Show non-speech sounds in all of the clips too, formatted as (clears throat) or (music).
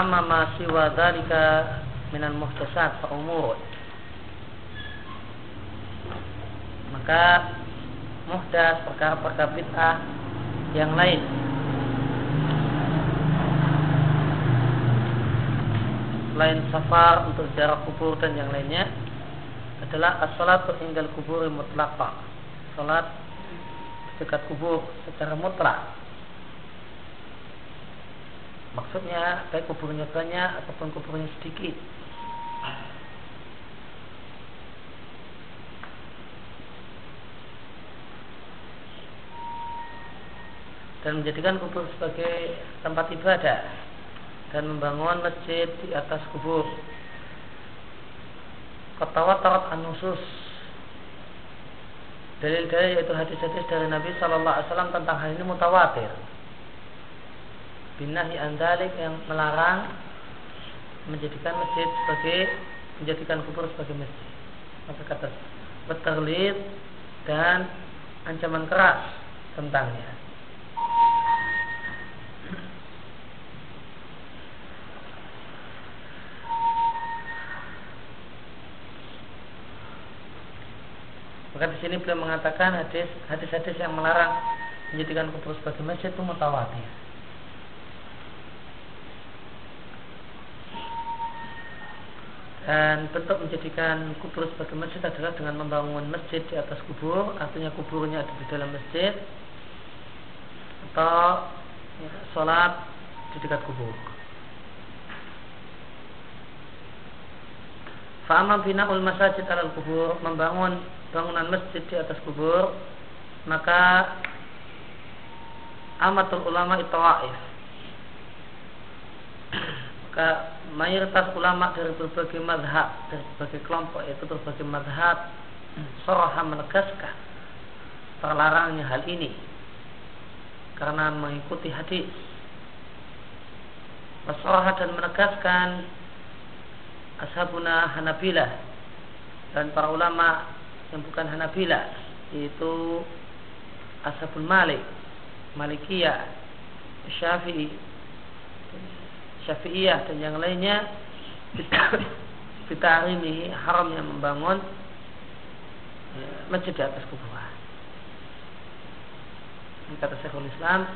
amma ma siwa dzalika minal muhtasat fa umur maka muhdas perkara-perkara bid'ah yang lain selain safar untuk jarak kubur dan yang lainnya adalah as-salatu indal kubur mutlaqa. Salat dekat kubur secara mutlak. Maksudnya baik kuburnya banyak ataupun kuburnya sedikit. dan menjadikan kubur sebagai tempat ibadah dan membangun masjid di atas kubur. Ketawa-tarat anusus dalil-dalil yaitu hadis-hadis dari Nabi Shallallahu Alaihi Wasallam tentang hal ini mutawatir. Binahi andalik yang melarang menjadikan masjid sebagai menjadikan kubur sebagai masjid. Maka kata beterlit dan ancaman keras tentangnya. Maka di sini beliau mengatakan hadis hadis-hadis yang melarang menjadikan kubur sebagai masjid itu mutawatir. Dan bentuk menjadikan kubur sebagai masjid adalah dengan membangun masjid di atas kubur, artinya kuburnya ada di dalam masjid, atau ya, sholat di dekat kubur. Fa'amam bina'ul masajid alal kubur membangun bangunan masjid di atas kubur maka amatul ulama itu waif maka mayoritas ulama dari berbagai madhab dari berbagai kelompok itu berbagai madhab soroha menegaskan terlarangnya hal ini. Karena mengikuti hadis. Wasoroha dan menegaskan ashabuna Hanabilah dan para ulama yang bukan Hanabila yaitu Ashabul Malik Malikiyah Syafi'i Syafi'iyah dan yang lainnya kita ini haram yang membangun ya, masjid di atas kuburan ini kata Syekhul Islam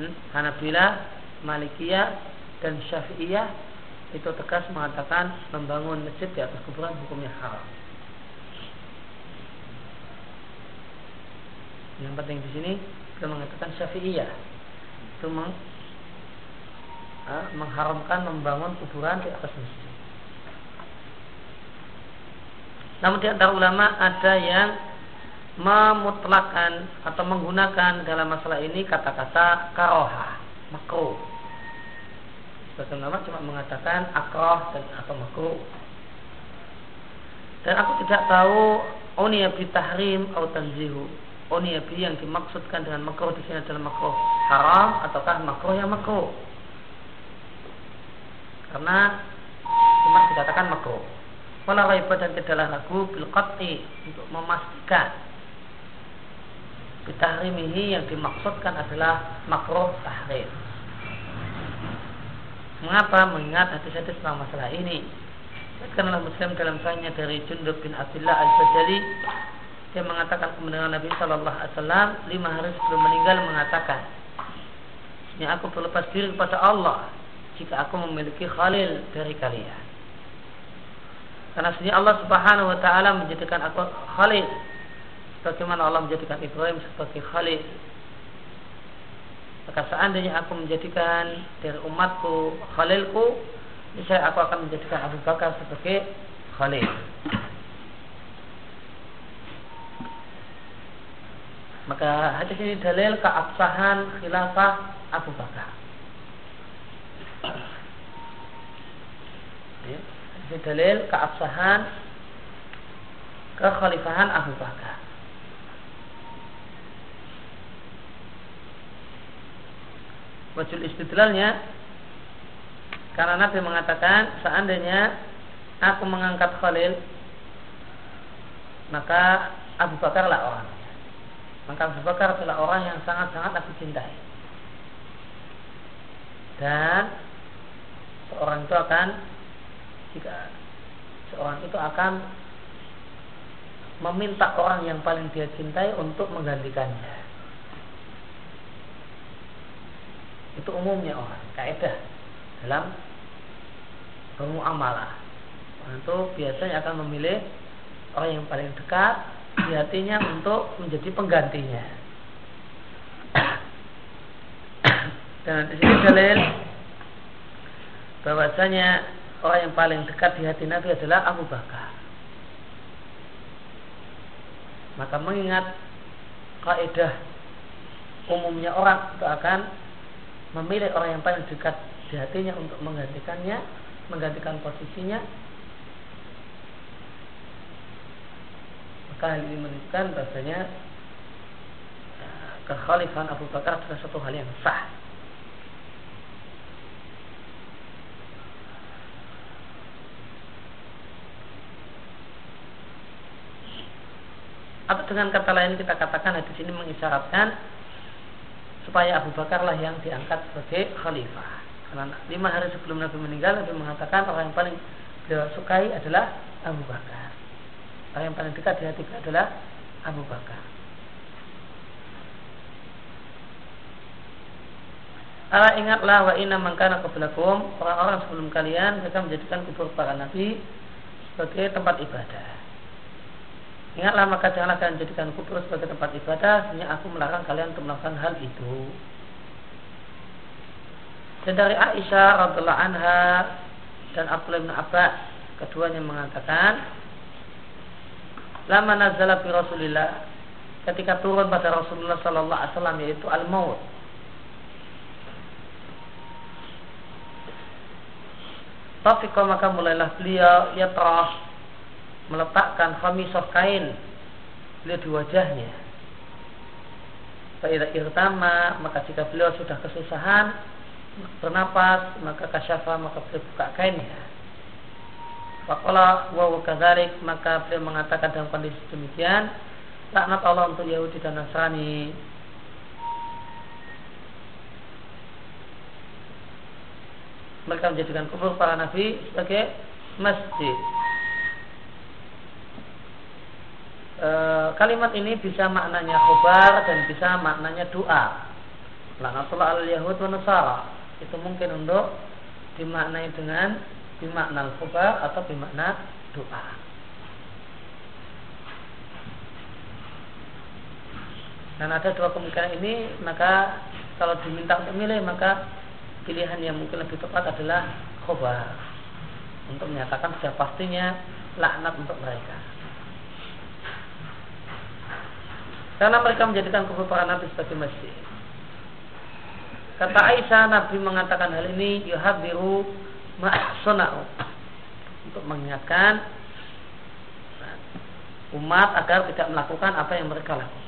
hmm, Hanabila Malikiyah dan Syafi'iyah itu tegas mengatakan membangun masjid di atas kuburan hukumnya haram. Yang penting di sini kita mengatakan syafi'iyah. Itu uh, mengharamkan membangun kuburan di atas masjid. Namun di antara ulama ada yang memutlakan atau menggunakan dalam masalah ini kata-kata karoha, makro. Sebagian ulama cuma mengatakan akroh dan atau makro. Dan aku tidak tahu onia bitahrim atau tanzihu oniyabi yang dimaksudkan dengan makruh di sini adalah makruh haram ataukah makruh yang makruh karena cuma dikatakan makruh. Wala raiba dan tidaklah ragu bil untuk memastikan bitahrimihi yang dimaksudkan adalah makruh tahrim. Mengapa mengingat hadis-hadis tentang masalah ini? Karena Muslim dalam sahnya dari Jundub bin Abdullah al-Bajali dia mengatakan kemenangan Nabi Shallallahu Alaihi Wasallam lima hari sebelum meninggal mengatakan, "Ini aku berlepas diri kepada Allah jika aku memiliki khalil dari kalian." Karena sebenarnya Allah Subhanahu Wa Taala menjadikan aku khalil, bagaimana Allah menjadikan Ibrahim sebagai khalil. Maka seandainya aku menjadikan dari umatku khalilku, saya aku akan menjadikan Abu Bakar sebagai khalil. Maka hadis ini dalil keabsahan khilafah Abu Bakar. Ya, ini dalil keabsahan kekhalifahan Abu Bakar. Wajul istidlalnya karena Nabi mengatakan seandainya aku mengangkat Khalil maka Abu Bakar lah orang maka Abu Bakar adalah orang yang sangat-sangat aku cintai. Dan seorang itu akan jika seorang itu akan meminta orang yang paling dia cintai untuk menggantikannya. Itu umumnya orang, kaidah dalam bermuamalah. Orang itu biasanya akan memilih orang yang paling dekat di hatinya untuk menjadi penggantinya. (coughs) Dan di sini dalil bahwasanya orang yang paling dekat di hati Nabi adalah Abu Bakar. Maka mengingat kaidah umumnya orang itu akan memilih orang yang paling dekat di hatinya untuk menggantikannya, menggantikan posisinya. Maka hal ini menunjukkan bahasanya eh, kekhalifahan Abu Bakar adalah satu hal yang sah. Atau dengan kata lain kita katakan hadis ini mengisyaratkan supaya Abu Bakar lah yang diangkat sebagai khalifah. Karena lima hari sebelum Nabi meninggal, Nabi mengatakan orang yang paling beliau sukai adalah Abu Bakar. Orang yang paling dekat di hati adalah Abu Bakar. Allah ingatlah wa inna mangkana qablakum orang-orang sebelum kalian mereka menjadikan kubur para nabi sebagai tempat ibadah. Ingatlah maka janganlah kalian jadikan kubur sebagai tempat ibadah Sehingga aku melarang kalian untuk melakukan hal itu. Dan dari Aisyah radhiallahu anha dan Abdullah bin Abbas Keduanya mengatakan Lama nazala fi Rasulillah Ketika turun pada Rasulullah Sallallahu Alaihi Wasallam yaitu al-maut. Tafiqah maka mulailah beliau ya terus meletakkan khamisah kain beliau di wajahnya. Faidah irtama maka jika beliau sudah kesusahan bernapas maka kasyafa maka beliau buka kainnya. Fakola wa kadzarik maka beliau mengatakan dalam kondisi demikian laknat Allah untuk Yahudi dan Nasrani mereka menjadikan kubur para nabi sebagai masjid e, kalimat ini bisa maknanya khobar dan bisa maknanya doa. Laknatullah al Yahud wa Nasara. Itu mungkin untuk dimaknai dengan bimakna khobar atau bimakna doa. Dan ada dua kemungkinan ini, maka kalau diminta untuk milih, maka pilihan yang mungkin lebih tepat adalah khobar. Untuk menyatakan sudah pastinya laknat untuk mereka. Karena mereka menjadikan kubur para nabi sebagai masjid. Kata Aisyah, Nabi mengatakan hal ini yuhadiru ma'asona'u untuk mengingatkan umat agar tidak melakukan apa yang mereka lakukan.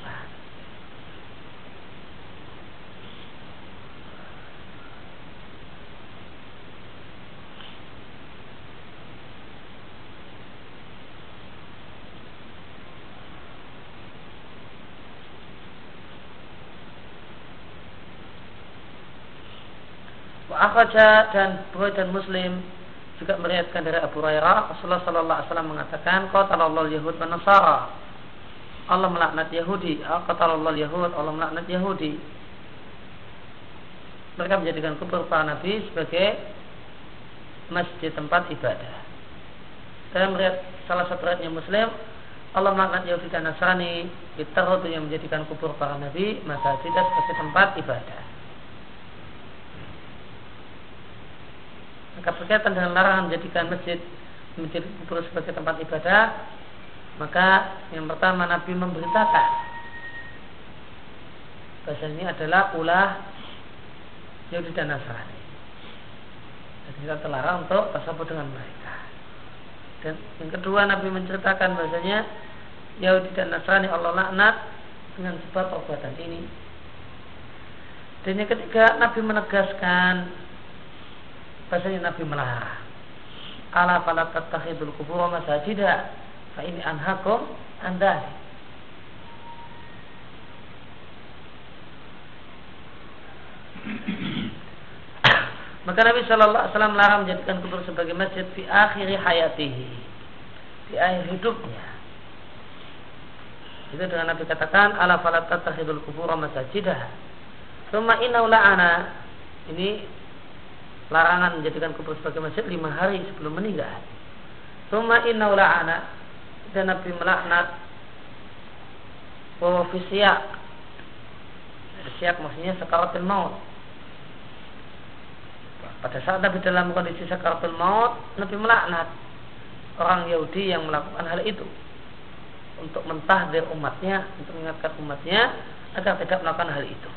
Akhraja dan Bukhari dan Muslim juga meriwayatkan dari Abu Hurairah. Rasulullah sallallahu alaihi wasallam mengatakan qatalallahu yahud wa nasara. Allah melaknat Yahudi. Qatalallahu yahud Allah melaknat Yahudi. Mereka menjadikan kubur para nabi sebagai masjid tempat ibadah. Dalam melihat salah satu ayatnya Muslim Allah melaknat Yahudi dan Nasrani itu yang menjadikan kubur para nabi masjid sebagai tempat ibadah Maka berkaitan dengan larangan menjadikan masjid menjadi kubur sebagai tempat ibadah, maka yang pertama Nabi memberitakan ini adalah ulah Yahudi dan Nasrani. Jadi kita terlarang untuk tersebut dengan mereka. Dan yang kedua Nabi menceritakan bahasanya Yahudi dan Nasrani Allah laknat dengan sebab perbuatan ini. Dan yang ketiga Nabi menegaskan Bahasanya Nabi melarang. Ala fala tattakhidul kubur masajida fa ini anhakum anda Maka Nabi Shallallahu Alaihi Wasallam melarang menjadikan kubur sebagai masjid di akhir hayatihi, di akhir hidupnya. Itu dengan Nabi katakan, ala falat tattakhidul kubur masajidah. Suma inna la'ana. Ini larangan menjadikan kubur sebagai masjid lima hari sebelum meninggal. Suma inna la'ana. Dan Nabi melaknat bahwa siyak. Siyak maksudnya sekaratul maut pada saat Nabi dalam kondisi sakaratul maut, Nabi melaknat orang Yahudi yang melakukan hal itu untuk mentahdir umatnya, untuk mengingatkan umatnya agar tidak melakukan hal itu.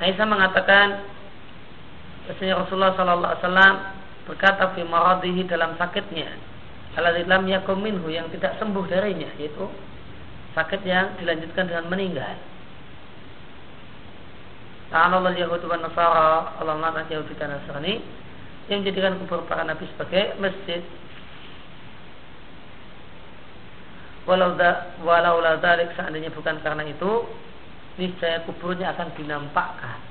Aisyah mengatakan Rasulullah Rasulullah Sallallahu Alaihi Wasallam berkata fi maradihi dalam sakitnya alladzi lam yakum minhu yang tidak sembuh darinya yaitu sakit yang dilanjutkan dengan meninggal. Allah Yahudi wa Nasara Allah melaknat Yahudi dan Nasrani yang menjadikan kubur para nabi sebagai masjid. Walau da, walau la seandainya bukan karena itu niscaya kuburnya akan dinampakkan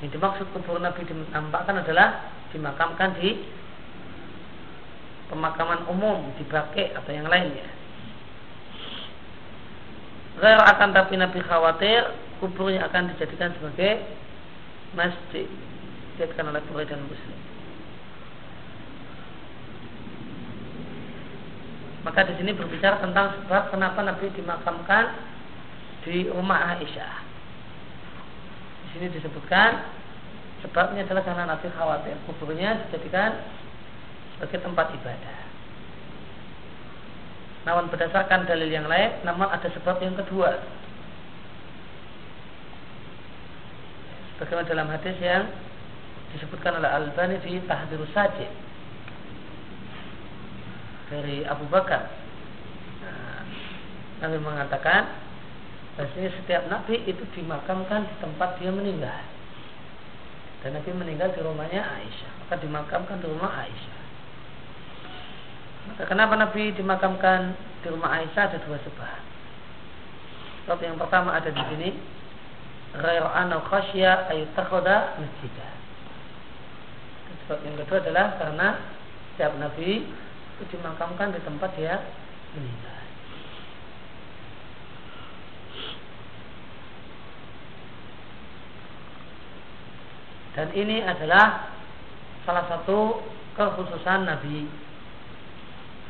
yang dimaksud kubur nabi dinampakkan adalah dimakamkan di pemakaman umum di bake atau yang lainnya Gair akan tapi Nabi khawatir kuburnya akan dijadikan sebagai masjid dijadikan oleh Bukhari dan Muslim. Maka di sini berbicara tentang sebab kenapa Nabi dimakamkan di rumah Aisyah. Sini disebutkan sebabnya adalah karena Nabi khawatir kuburnya dijadikan sebagai tempat ibadah. Namun berdasarkan dalil yang lain, namun ada sebab yang kedua Bagaimana dalam hadis yang disebutkan oleh Al-Bani di Tahdirus Sajid dari Abu Bakar. Nah, Nabi mengatakan bahasanya setiap Nabi itu dimakamkan di tempat dia meninggal. Dan Nabi meninggal di rumahnya Aisyah. Maka dimakamkan di rumah Aisyah. Maka kenapa Nabi dimakamkan di rumah Aisyah ada dua sebab. Sebab yang pertama ada di sini ghair anna khasya ayutakhadha masjidah. Sebab yang kedua adalah karena setiap nabi itu dimakamkan di tempat dia meninggal. Dan ini adalah salah satu kekhususan Nabi.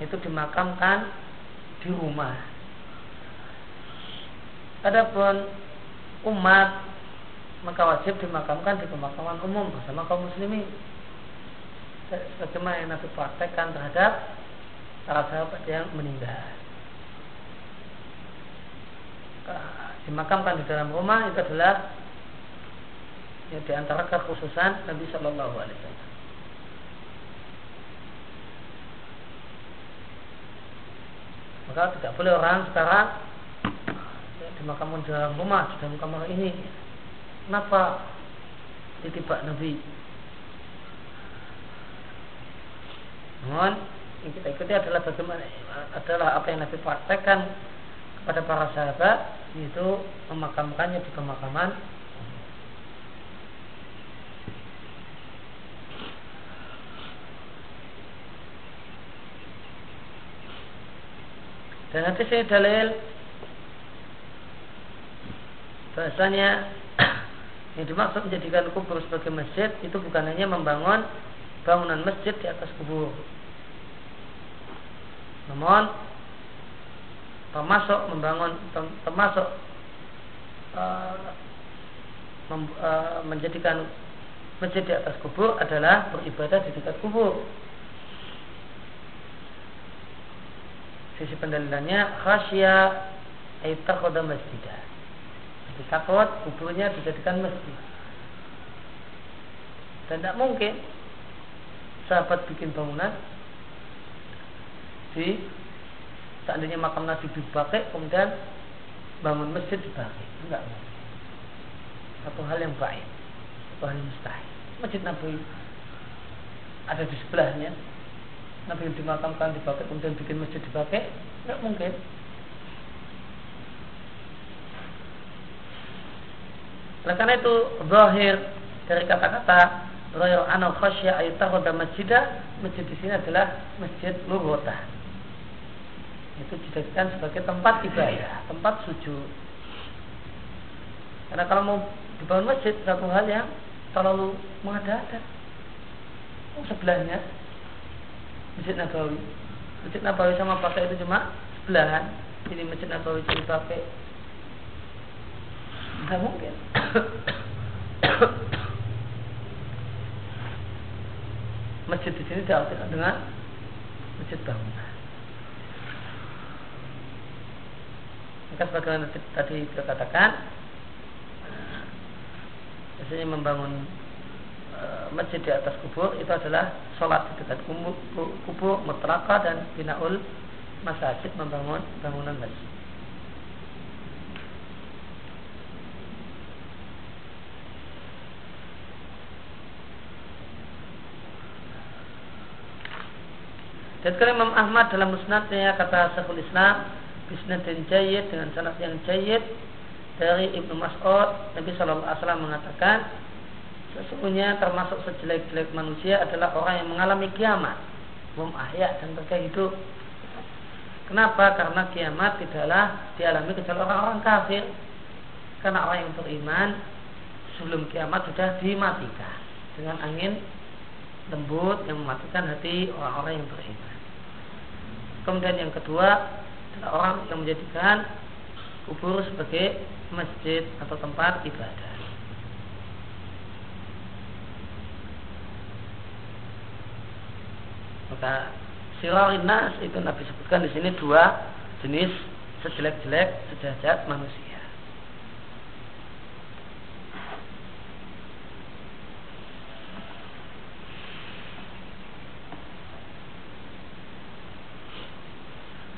Itu dimakamkan di rumah. Adapun umat maka wajib dimakamkan di pemakaman umum bersama kaum muslimin. Sebagaimana yang Nabi praktekkan terhadap para sahabat yang meninggal. Dimakamkan di dalam rumah itu adalah yang di antara kekhususan Nabi Shallallahu Alaihi Wasallam. Maka tidak boleh orang sekarang dimakamkan dalam rumah dalam kamar ini kenapa ditibak Nabi namun yang kita ikuti adalah bagaimana adalah apa yang Nabi praktekkan kepada para sahabat yaitu memakamkannya di pemakaman dan nanti saya dalil. Bahasanya (clears throat) yang dimaksud menjadikan kubur sebagai masjid itu bukan hanya membangun bangunan masjid di atas kubur. Namun termasuk membangun termasuk uh, mem, uh, menjadikan masjid di atas kubur adalah beribadah di dekat kubur sisi pendalilannya khasya ayat masjidah takut kuburnya dijadikan masjid. Dan tidak mungkin sahabat bikin bangunan di seandainya makam Nabi dipakai kemudian bangun masjid dipakai enggak mungkin. Satu hal yang baik satu hal yang mustahil. Masjid Nabi ada di sebelahnya Nabi dimakamkan dipakai kemudian bikin masjid dipakai? Enggak mungkin. Oleh karena itu zahir dari kata-kata Royal Anal Khosya Ayutahoda Masjidah Masjid di sini adalah Masjid Lurwota Itu dijadikan sebagai tempat ibadah Tempat sujud. Karena kalau mau dibangun masjid Satu hal yang terlalu mengada-ada. Oh, Sebelahnya Masjid Nabawi. Masjid Nabawi sama pakai itu cuma sebelahan. Ini Masjid Nabawi jadi pakai. Tidak mungkin. Masjid di sini diartikan dengan masjid bangunan. Maka sebagaimana tadi kita katakan, biasanya membangun masjid di atas kubur itu adalah sholat di dekat kubur, kubur mutlaka dan binaul masjid membangun bangunan masjid. Dan kalau Imam Ahmad dalam musnadnya kata Syekhul Islam bisnadin jayid dengan sanad yang jayid dari Ibnu Mas'ud Nabi Shallallahu Alaihi Wasallam mengatakan sesungguhnya termasuk sejelek-jelek manusia adalah orang yang mengalami kiamat bom ahya dan mereka hidup Kenapa? Karena kiamat tidaklah dialami kecuali orang-orang kafir. Karena orang yang beriman sebelum kiamat sudah dimatikan dengan angin lembut yang mematikan hati orang-orang yang beriman. Kemudian yang kedua adalah orang yang menjadikan kubur sebagai masjid atau tempat ibadah. Maka sirarin nas itu Nabi sebutkan di sini dua jenis sejelek-jelek sejajat manusia.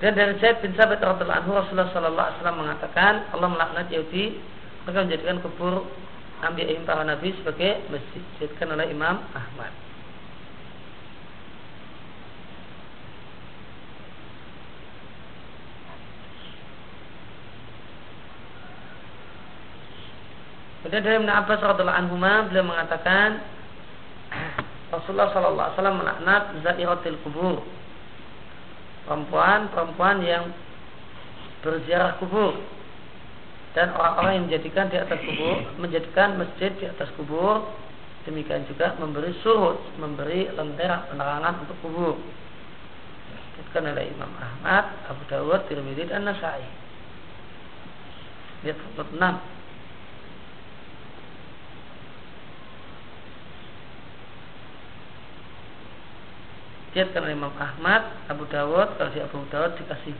Dan dari Zaid bin Sabit radhiallahu anhu Rasulullah sallallahu alaihi wasallam mengatakan Allah melaknat Yahudi mereka menjadikan kubur Ambiyaim para nabi sebagai masjid oleh Imam Ahmad. Kemudian dari Ibn Abbas radhiallahu anhu beliau mengatakan Rasulullah sallallahu alaihi wasallam melaknat zairatil kubur perempuan-perempuan yang berziarah kubur. Dan orang-orang yang menjadikan di atas kubur menjadikan masjid di atas kubur demikian juga memberi surut memberi lentera penerangan untuk kubur. Disebutkan oleh Imam Ahmad Abu Dawud Tirmidzi dan Nasai. Lihat footnote 6 Diatkan oleh Imam Ahmad, Abu Dawud, kalau si Abu Dawud dikasih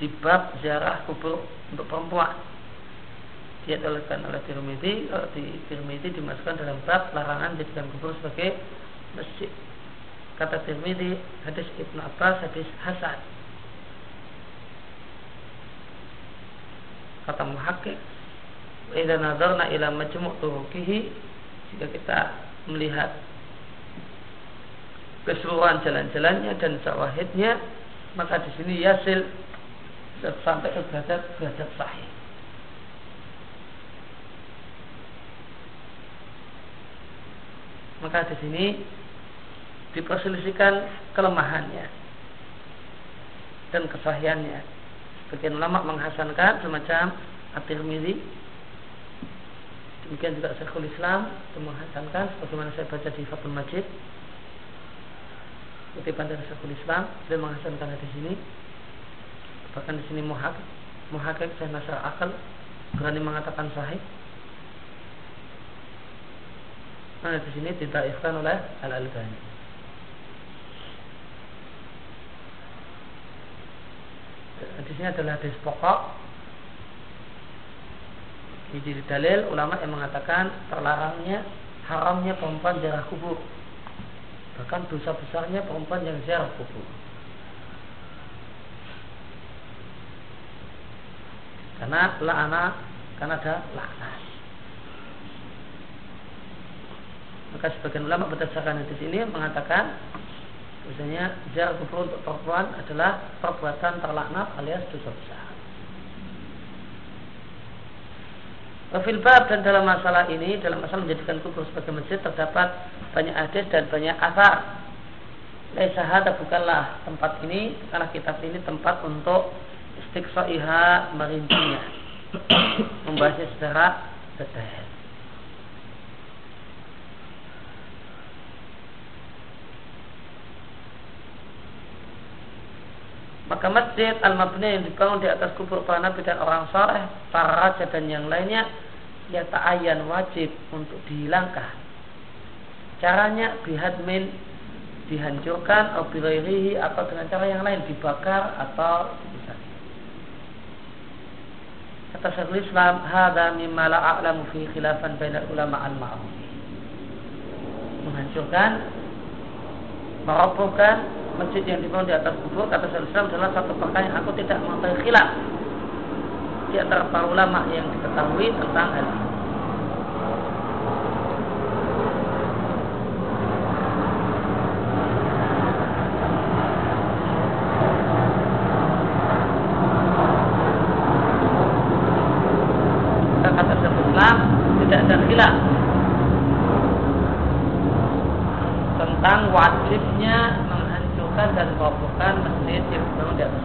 di bab ziarah kubur untuk perempuan. Diatkan oleh Tirmidzi, kalau di Tirmidzi dimasukkan dalam bab larangan jadikan kubur sebagai masjid. Kata Tirmidzi, hadis Ibnu Abbas, hadis Hasan. Kata muhakkik, "Idza nadarna ila majmu' turuqihi" jika kita melihat keseluruhan jalan-jalannya dan sawahidnya maka di sini yasil sampai ke derajat derajat sahih. Maka di sini diperselisihkan kelemahannya dan kesahihannya. Sebagian ulama menghasankan semacam At-Tirmidzi Demikian juga Syekhul Islam menghasankan sebagaimana saya baca di Fathul Majid kutipan dari Syekhul Islam dia menghasilkan hadis ini. Bahkan di sini muhak muhakik saya nasar akal berani mengatakan sahih. Nah di sini ditaifkan oleh Al Albani di sini adalah hadis pokok. Jadi dalil ulama yang mengatakan terlarangnya haramnya perempuan jarah kubur Bahkan dosa besarnya perempuan yang ziarah kubur. Karena la'ana karena ada laknat. Maka sebagian ulama berdasarkan hadis ini mengatakan Misalnya ziarah kubur untuk perempuan adalah perbuatan terlaknat alias dosa besar. Wafil bab dan dalam masalah ini, dalam masalah menjadikan kubur sebagai masjid terdapat banyak hadis dan banyak asar. Laisa hada bukanlah tempat ini, karena kitab ini tempat untuk istiqsaiha merincinya. Membahasnya secara detail. Maka masjid al-mabni yang dibangun di atas kubur para nabi dan orang soleh, para raja dan yang lainnya, ya ta'ayan wajib untuk dihilangkan. Caranya bihadmin dihancurkan atau bilairihi atau dengan cara yang lain dibakar atau. Kata Syekhul Islam, hada mimma la a'lamu fi khilafan bainal ulama al-ma'ruf. Menghancurkan, merobohkan, masjid yang dibangun di atas kubur kata Islam adalah satu perkara yang aku tidak mengetahui khilaf di antara para ulama yang diketahui tentang hal ini. Kata Syaikhul Islam tidak ada khilaf tentang wajibnya menghancurkan dan merobohkan masjid yang dibangun di atas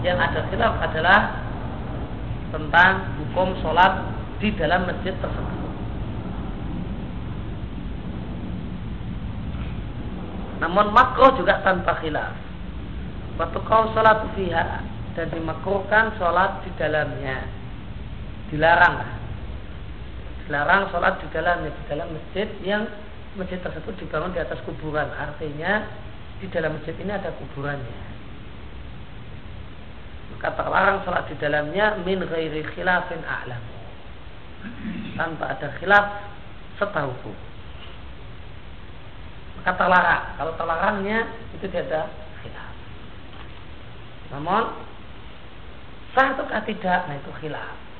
yang ada khilaf adalah tentang hukum sholat di dalam masjid tersebut. Namun makro juga tanpa khilaf. Waktu kau sholat fiha dan dimakruhkan sholat di dalamnya, dilarang dilarang sholat di dalam di dalam masjid yang masjid tersebut dibangun di atas kuburan. Artinya di dalam masjid ini ada kuburannya. Maka terlarang sholat di dalamnya min ghairi khilafin a'lam. Tanpa ada khilaf setahuku. Maka terlarang. Kalau terlarangnya itu tidak ada khilaf. Namun sah ataukah tidak? Nah itu khilaf.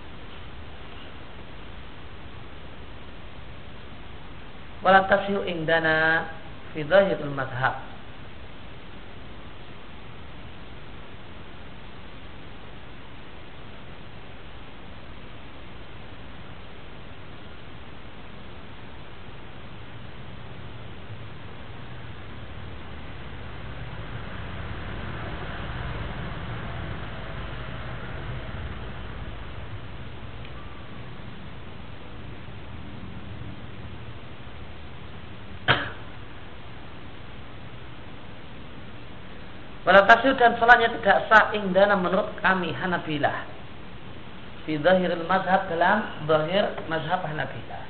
wala tasyu indana fi madhab Wala tasyu dan salatnya tidak sah indana menurut kami Hanabilah. Fi zahiril mazhab dalam zahir mazhab Hanabilah.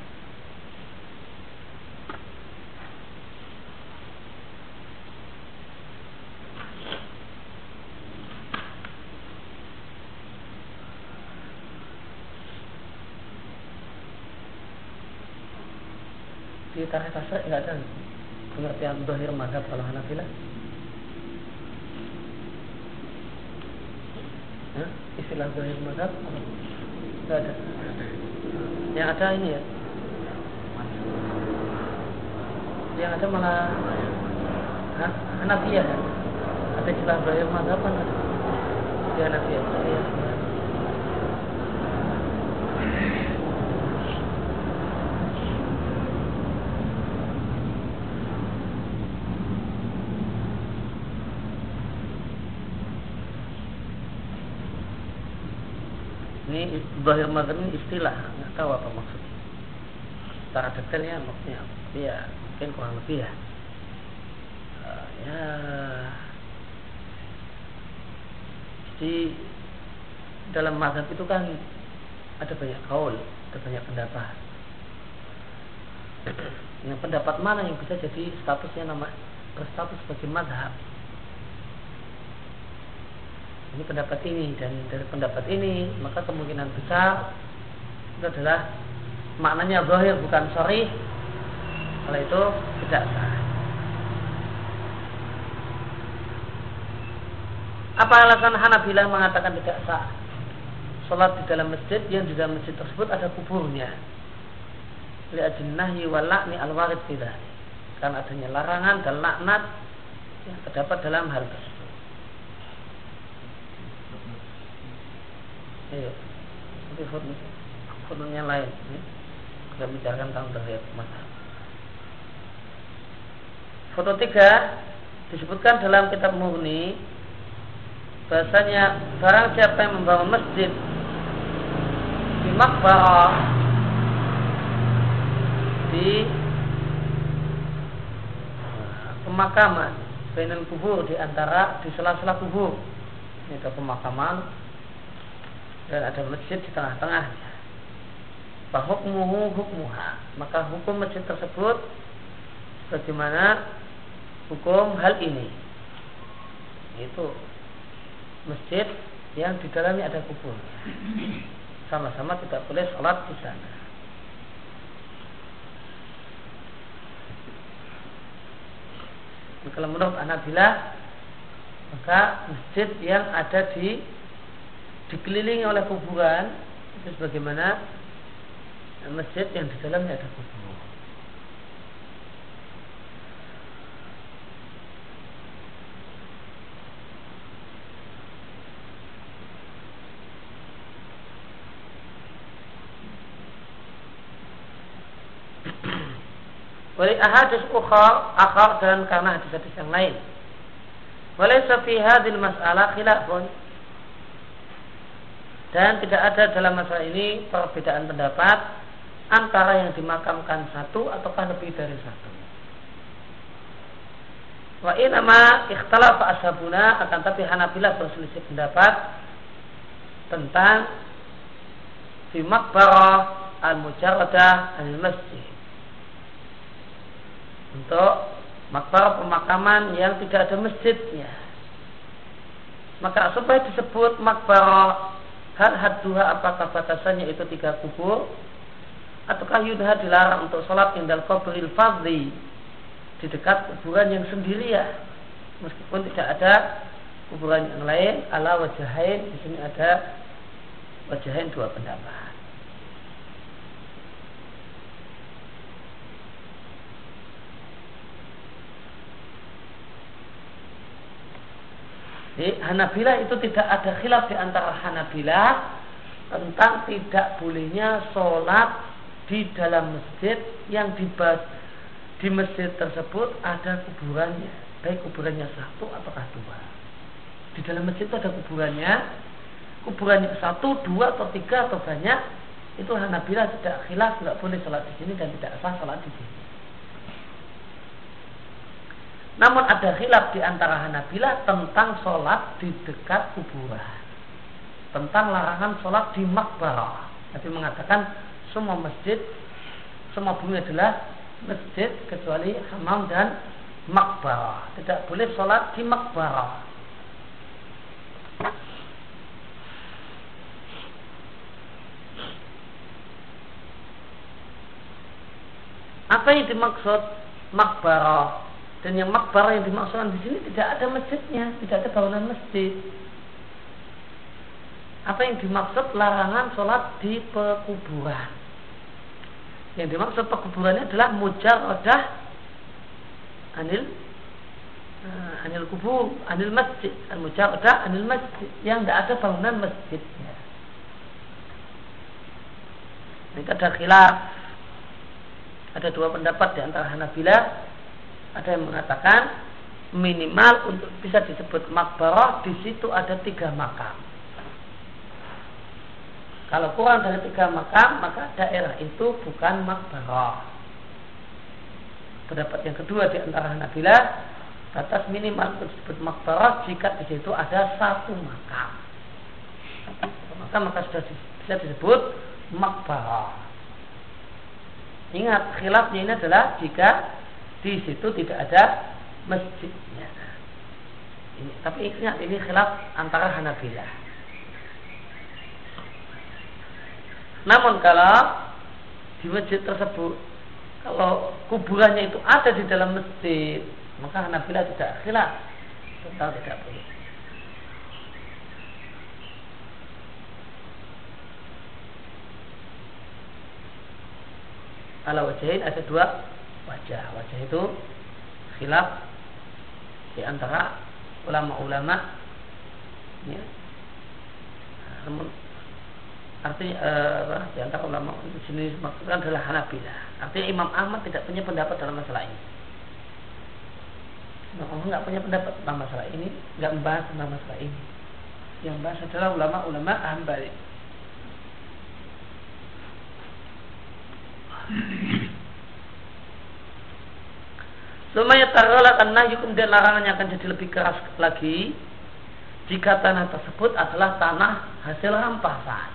di tarikh tasrik nggak ada pengertian zahir mazhab kalau Hanabilah istilah zahir mazhab tidak ada. Yang ada ini ya? Yang ada malah Hanafiyah ya ada istilah zahir mazhab kan ada. Di Hanafiyah ya. Ini zahir mazhab ini istilah nggak tahu apa maksudnya. Secara detailnya maksudnya ya mungkin kurang lebih ya. Uh, ya. Jadi dalam mazhab itu kan ada banyak kaul ada banyak pendapat. Yang pendapat mana yang bisa jadi statusnya nama berstatus sebagai mazhab ini pendapat ini dan dari pendapat ini maka kemungkinan besar itu adalah maknanya zahir bukan sorry kalau itu tidak sah. Apa alasan Hanabilah mengatakan tidak sah? Sholat di dalam masjid yang di dalam masjid tersebut ada kuburnya. Lihat nahyi wal lakni al tidak karena adanya larangan dan laknat yang terdapat dalam hal tersebut. Iya, tapi foto fotonya lain. Kita bicarakan tentang terlihat masalah. Foto tiga disebutkan dalam kitab Mughni bahasanya barang siapa yang membangun masjid di makbarah di pemakaman bainal kubur di antara di sela-sela kubur ada pemakaman dan ada masjid di tengah-tengahnya bahukmuhu hukmuha? Maka hukum masjid tersebut bagaimana hukum hal ini. Itu masjid yang di dalamnya ada kubur sama-sama tidak boleh sholat di sana. Kalau menurut Anabilah maka masjid yang ada di dikelilingi oleh kuburan itu sebagaimana masjid yang di dalamnya ada kubur. Wali ahadis ukhar akhar dan karena hadis-hadis yang lain. Walaysa fi hadil mas'alah khilafun. Dan tidak ada dalam masalah ini perbedaan pendapat antara yang dimakamkan satu ataukah lebih dari satu. Wa inama ikhtalafa ashabuna akan tapi Hanabilah berselisih pendapat tentang fi makbarah al-mujarradah al-masjid untuk makbar pemakaman yang tidak ada masjidnya. Maka supaya disebut makbar hal hadduha apakah batasannya itu tiga kubur? Ataukah yudha dilarang untuk sholat indal qabril fadli? Di dekat kuburan yang sendirian. Meskipun tidak ada kuburan yang lain ala wajahain di sini ada wajahain dua pendapat Jadi Hanabilah itu tidak ada khilaf di antara Hanabilah tentang tidak bolehnya sholat di dalam masjid yang dibahas di masjid tersebut ada kuburannya, baik kuburannya satu ataukah dua. Di dalam masjid itu ada kuburannya, kuburannya satu, dua atau tiga atau banyak, itu Hanabilah tidak khilaf, tidak boleh sholat di sini dan tidak sah sholat di sini. Namun ada khilaf di antara Hanabilah tentang sholat di dekat kuburan. Tentang larangan sholat di makbarah. Nabi mengatakan semua masjid, semua bumi adalah masjid kecuali hamam dan makbarah. Tidak boleh sholat di makbarah. Apa yang dimaksud makbarah? Dan yang makbar yang dimaksudkan di sini tidak ada masjidnya, tidak ada bangunan masjid. Apa yang dimaksud larangan sholat di pekuburan? Yang dimaksud pekuburannya adalah mujarodah anil uh, anil kubur, anil masjid, mujarodah anil masjid yang tidak ada bangunan masjidnya. Ini ada khilaf. Ada dua pendapat di antara Hanabilah ada yang mengatakan minimal untuk bisa disebut makbarah di situ ada tiga makam. Kalau kurang dari tiga makam maka daerah itu bukan makbarah. Pendapat yang kedua di antara Nabilah batas minimal untuk disebut makbarah jika di situ ada satu makam. Maka maka sudah bisa disebut makbarah. Ingat khilafnya ini adalah jika di situ tidak ada masjidnya. Ini, tapi ingat ini khilaf antara Hanabilah. Namun kalau di masjid tersebut kalau kuburannya itu ada di dalam masjid, maka Hanabilah tidak khilaf tentang tidak boleh. Kalau wajahin ada dua wajah. Wajah itu khilaf di antara ulama-ulama ya. Artinya uh, di antara ulama sini maksudnya adalah Hanabilah. Artinya Imam Ahmad tidak punya pendapat dalam masalah ini. Imam Ahmad nggak punya pendapat tentang masalah ini, nggak membahas tentang masalah ini. Yang bahas adalah ulama-ulama Hambali. Lumayan tarolah karena hukum dan larangannya akan jadi lebih keras lagi jika tanah tersebut adalah tanah hasil rampasan.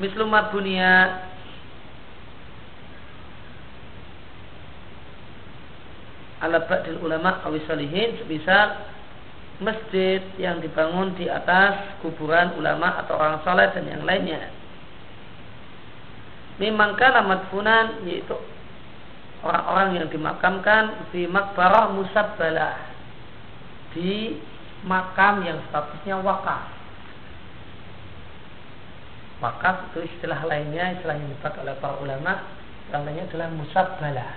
Mislumat bunia ala ba'dil ulama awisalihin sebisa masjid yang dibangun di atas kuburan ulama atau orang saleh dan yang lainnya. Memang kana madfunan yaitu orang-orang yang dimakamkan di makbarah musabbalah di makam yang statusnya wakaf. Wakaf itu istilah lainnya, istilah yang dipakai oleh para ulama, namanya adalah musabbalah.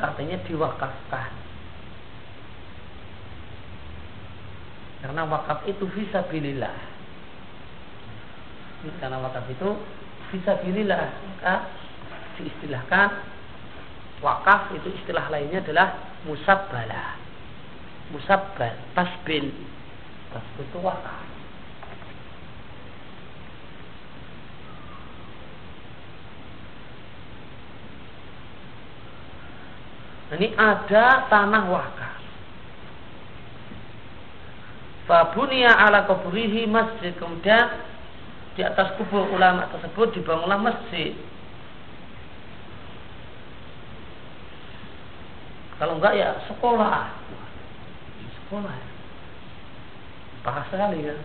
Artinya diwakafkan. Karena wakaf itu visabilillah. Karena wakaf itu visabilillah, maka diistilahkan wakaf itu istilah lainnya adalah musabbala. Musabbal, tasbil. Tasbil itu wakaf. Ini ada tanah wakaf. Fabunia ala kuburihi masjid. Kemudian di atas kubur ulama tersebut dibangunlah masjid. Kalau enggak ya sekolah. Sekolah Parah sekali ya.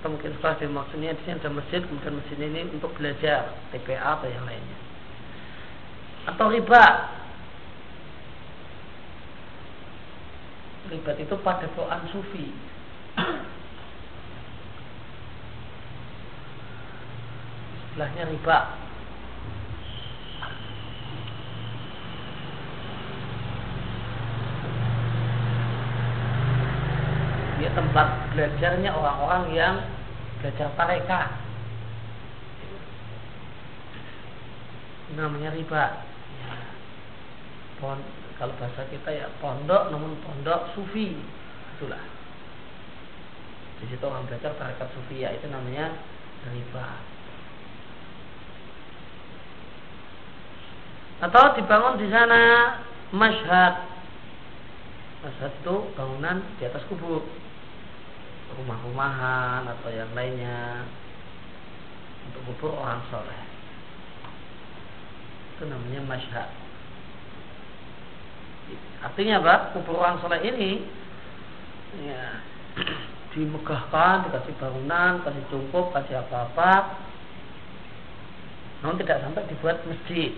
Atau mungkin setelah dimaksudnya di sini ada masjid Kemudian masjid ini untuk belajar TPA atau yang lainnya. Atau riba ribat itu pada doan sufi. Istilahnya riba. Dia tempat belajarnya orang-orang yang belajar tarekat. Namanya riba. Pohon kalau bahasa kita ya pondok namun pondok sufi. Itulah. Di situ orang belajar tarekat sufi ya itu namanya riba. Atau dibangun di sana masyhad masyhad itu bangunan di atas kubur. Rumah-rumahan atau yang lainnya. Untuk kubur orang soleh. Itu namanya masyhad Artinya apa? Kubur orang soleh ini ya, (clears throat) dimegahkan, dikasih bangunan, kasih cukup, kasih apa-apa. Namun tidak sampai dibuat masjid.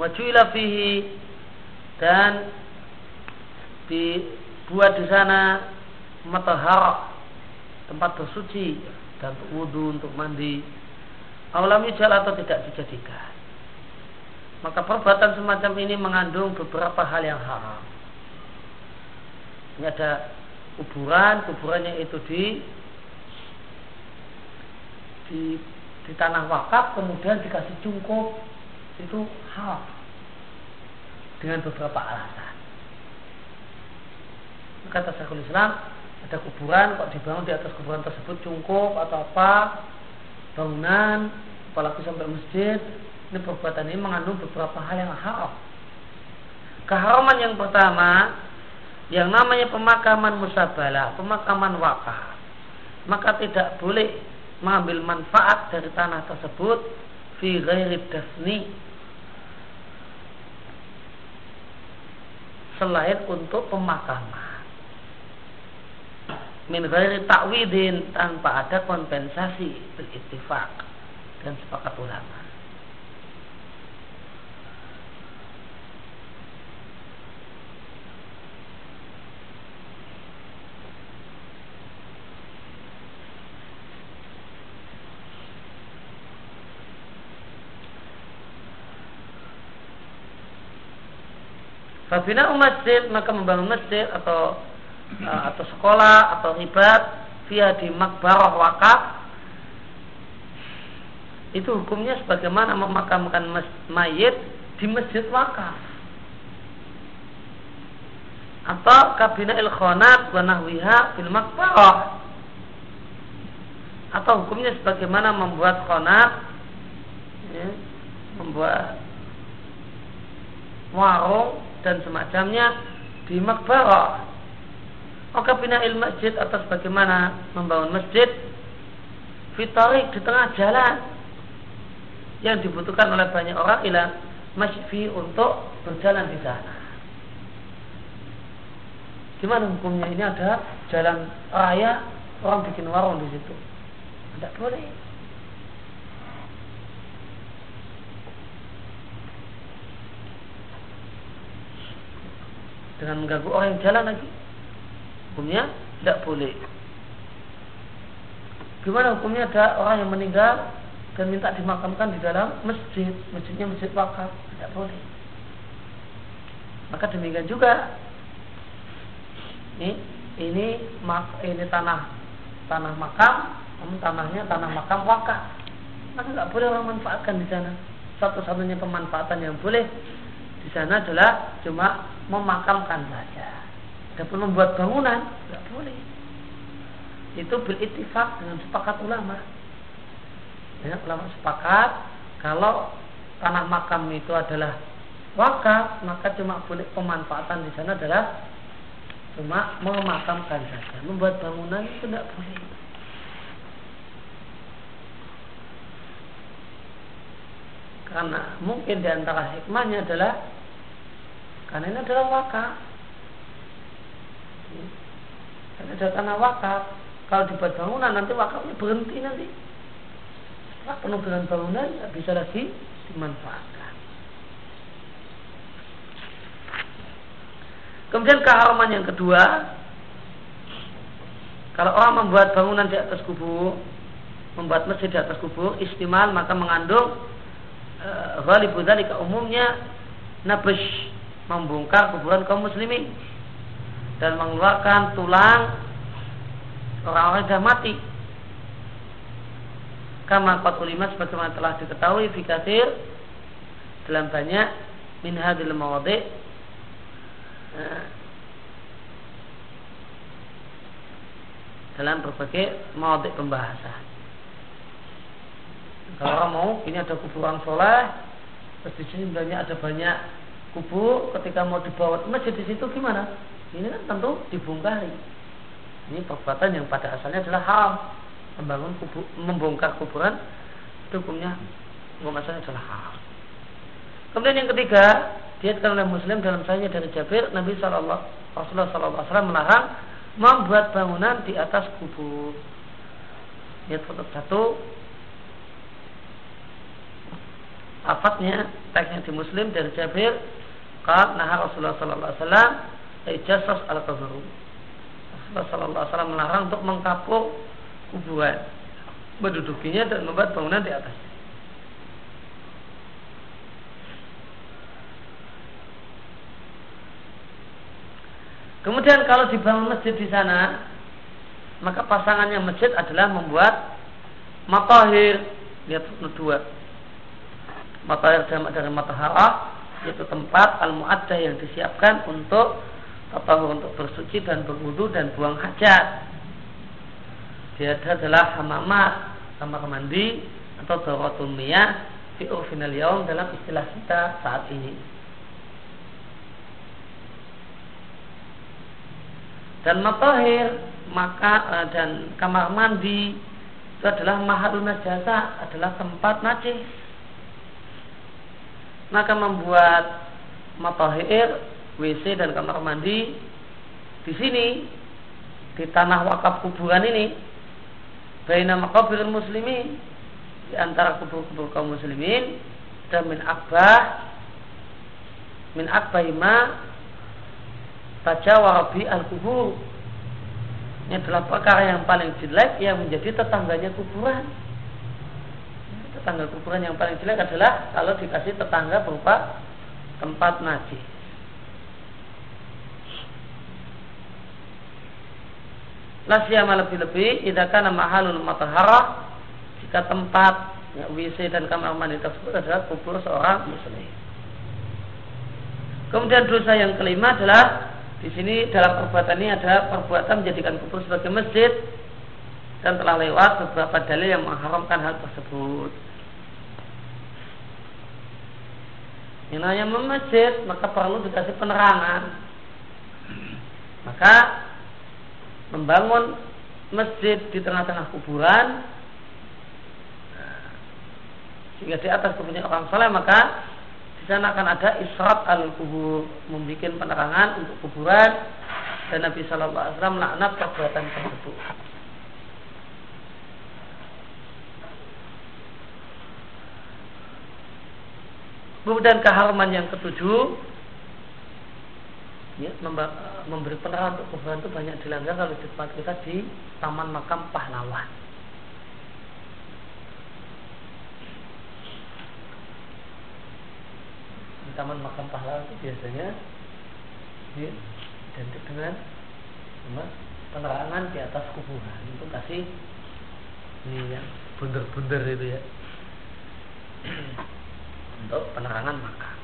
Wajuila fihi dan dibuat di sana matahara tempat bersuci dan untuk wudhu untuk mandi. Aulami jalan atau tidak dijadikan maka perbuatan semacam ini mengandung beberapa hal yang haram. Ini ada kuburan, kuburannya itu di di di tanah wakaf kemudian dikasih cungkup itu haram dengan beberapa alasan. Kata Syekhul Islam ada kuburan kok dibangun di atas kuburan tersebut cungkup atau apa bangunan apalagi sampai masjid ini perbuatan ini mengandung beberapa hal yang haram. Keharaman yang pertama, yang namanya pemakaman musabala, pemakaman wakaf, maka tidak boleh mengambil manfaat dari tanah tersebut fi ghairi dafni. Selain untuk pemakaman. Min ghairi takwidin tanpa ada kompensasi berittifaq dan sepakat ulama Fabina masjid maka membangun masjid atau uh, atau sekolah atau ribat via di makbarah wakaf itu hukumnya sebagaimana memakamkan mayit di masjid wakaf atau kabina il khonat wa nahwiha fil makbarah. Atau hukumnya sebagaimana membuat khonat ya, membuat warung dan semacamnya di makbarah. Maka il masjid atas bagaimana membangun masjid fitarik di tengah jalan yang dibutuhkan oleh banyak orang ila masjid untuk berjalan di sana. Gimana hukumnya? Ini ada jalan raya orang bikin warung di situ. Tidak boleh. Dengan mengganggu orang yang jalan lagi. Hukumnya tidak boleh. Gimana hukumnya ada orang yang meninggal dan minta dimakamkan di dalam masjid? Masjidnya masjid wakaf. Tidak boleh. Maka demikian juga. Ini ini ini tanah. Tanah makam namun tanahnya tanah makam wakaf. Maka nggak boleh orang manfaatkan di sana. Satu-satunya pemanfaatan yang boleh di sana adalah cuma memakamkan saja. Adapun membuat bangunan tidak boleh. Itu beritifak dengan sepakat ulama. Ya, ulama sepakat kalau tanah makam itu adalah wakaf, maka cuma boleh pemanfaatan di sana adalah cuma memakamkan saja. Membuat bangunan itu tidak boleh. Karena mungkin di antara hikmahnya adalah karena ini adalah wakaf. Karena ada tanah wakaf. Kalau dibuat bangunan nanti wakafnya berhenti nanti. Setelah penuh dengan bangunan tidak bisa lagi dimanfaatkan. Kemudian keharaman yang kedua, kalau orang membuat bangunan di atas kubur, membuat masjid di atas kubur, istimal maka mengandung uh, ghalibu ke umumnya nabish membongkar kuburan kaum muslimin dan mengeluarkan tulang orang-orang yang mati. Kama 45 sebagaimana telah diketahui fikatir dalam banyak min hadil mawadi eh, dalam berbagai mawadi pembahasan. Kalau orang mau, ini ada kuburan soleh, terus di sini banyak ada banyak kubur ketika mau dibawa ke masjid di situ gimana? Ini kan tentu dibongkari. Ini perbuatan yang pada asalnya adalah haram. Membangun kubur, membongkar kuburan itu hukumnya masalahnya adalah haram. Kemudian yang ketiga, dia oleh Muslim dalam sahihnya dari Jabir, Nabi Shallallahu Rasulullah Alaihi melarang membuat bangunan di atas kubur. Lihat foto satu, Afatnya teksnya di Muslim dari Jabir Qal nah Rasulullah sallallahu alaihi wasallam ijazah al qabru. Rasulullah sallallahu alaihi wasallam melarang untuk mengkapur kuburan, mendudukinya dan membuat bangunan di atas. Kemudian kalau dibangun masjid di sana, maka pasangannya masjid adalah membuat matahir. Lihat dua. Matahir jamak dari matahara yaitu tempat al-mu'addah yang disiapkan untuk tatahur untuk bersuci dan berwudu dan buang hajat. Dia adalah hamamat, kamar mandi atau daratun miyah fi urfinal yaum dalam istilah kita saat ini. Dan matahir maka eh, dan kamar mandi itu adalah mahalun najasa adalah tempat najis maka membuat matahir, WC dan kamar mandi di sini di tanah wakaf kuburan ini baina maqabiril muslimin di antara kubur-kubur kaum muslimin dan min akbah min akbahima tajawarabi al kubur. Ini adalah perkara yang paling jelek yang menjadi tetangganya kuburan tetangga kuburan yang paling jelek adalah kalau dikasih tetangga berupa tempat nasi. Nasiyama lebih-lebih idakan nama halul matahara jika tempat ya, WC dan kamar mandi tersebut adalah kubur seorang muslim. Kemudian dosa yang kelima adalah di sini dalam perbuatan ini ada perbuatan menjadikan kubur sebagai masjid dan telah lewat beberapa dalil yang mengharamkan hal tersebut. Yang namanya masjid maka perlu dikasih penerangan. Maka membangun masjid di tengah-tengah kuburan sehingga di atas kuburnya orang soleh maka di sana akan ada israt al kubur membuat penerangan untuk kuburan dan Nabi Shallallahu Alaihi Wasallam melaknat perbuatan tersebut. Kemudian keharuman yang ketujuh ya, memberi penerangan untuk kuburan itu banyak dilanggar kalau di tempat kita di Taman Makam Pahlawan. taman makam pahlawan itu biasanya identik dengan penerangan di atas kuburan itu kasih ini yang bunder-bunder itu ya untuk penerangan makam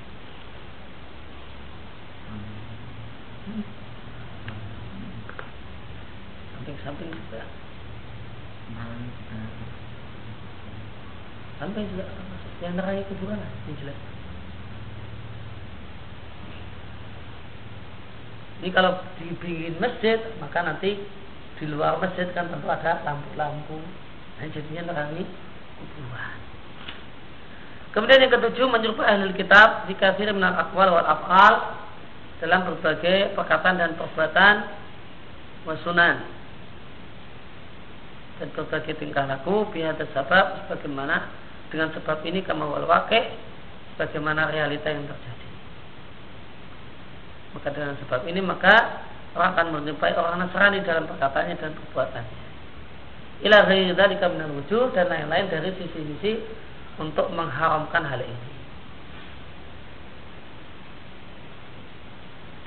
samping-samping juga samping juga yang nerangi kuburan yang jelas Jadi kalau dibikin masjid, maka nanti di luar masjid kan tentu ada lampu-lampu. Nah, jadinya nerangi kuburan. Kemudian yang ketujuh menyerupai ahli kitab jika firman minal akwal wal af'al dalam berbagai perkataan dan perbuatan wasunan dan berbagai tingkah laku pihak sebab sebagaimana dengan sebab ini kamu wal wakil bagaimana realita yang terjadi. Maka dengan sebab ini maka orang akan menjumpai orang Nasrani dalam perkataannya dan perbuatannya. Ila ghairi dzalika minal wujud dan lain-lain dari sisi-sisi untuk mengharamkan hal ini.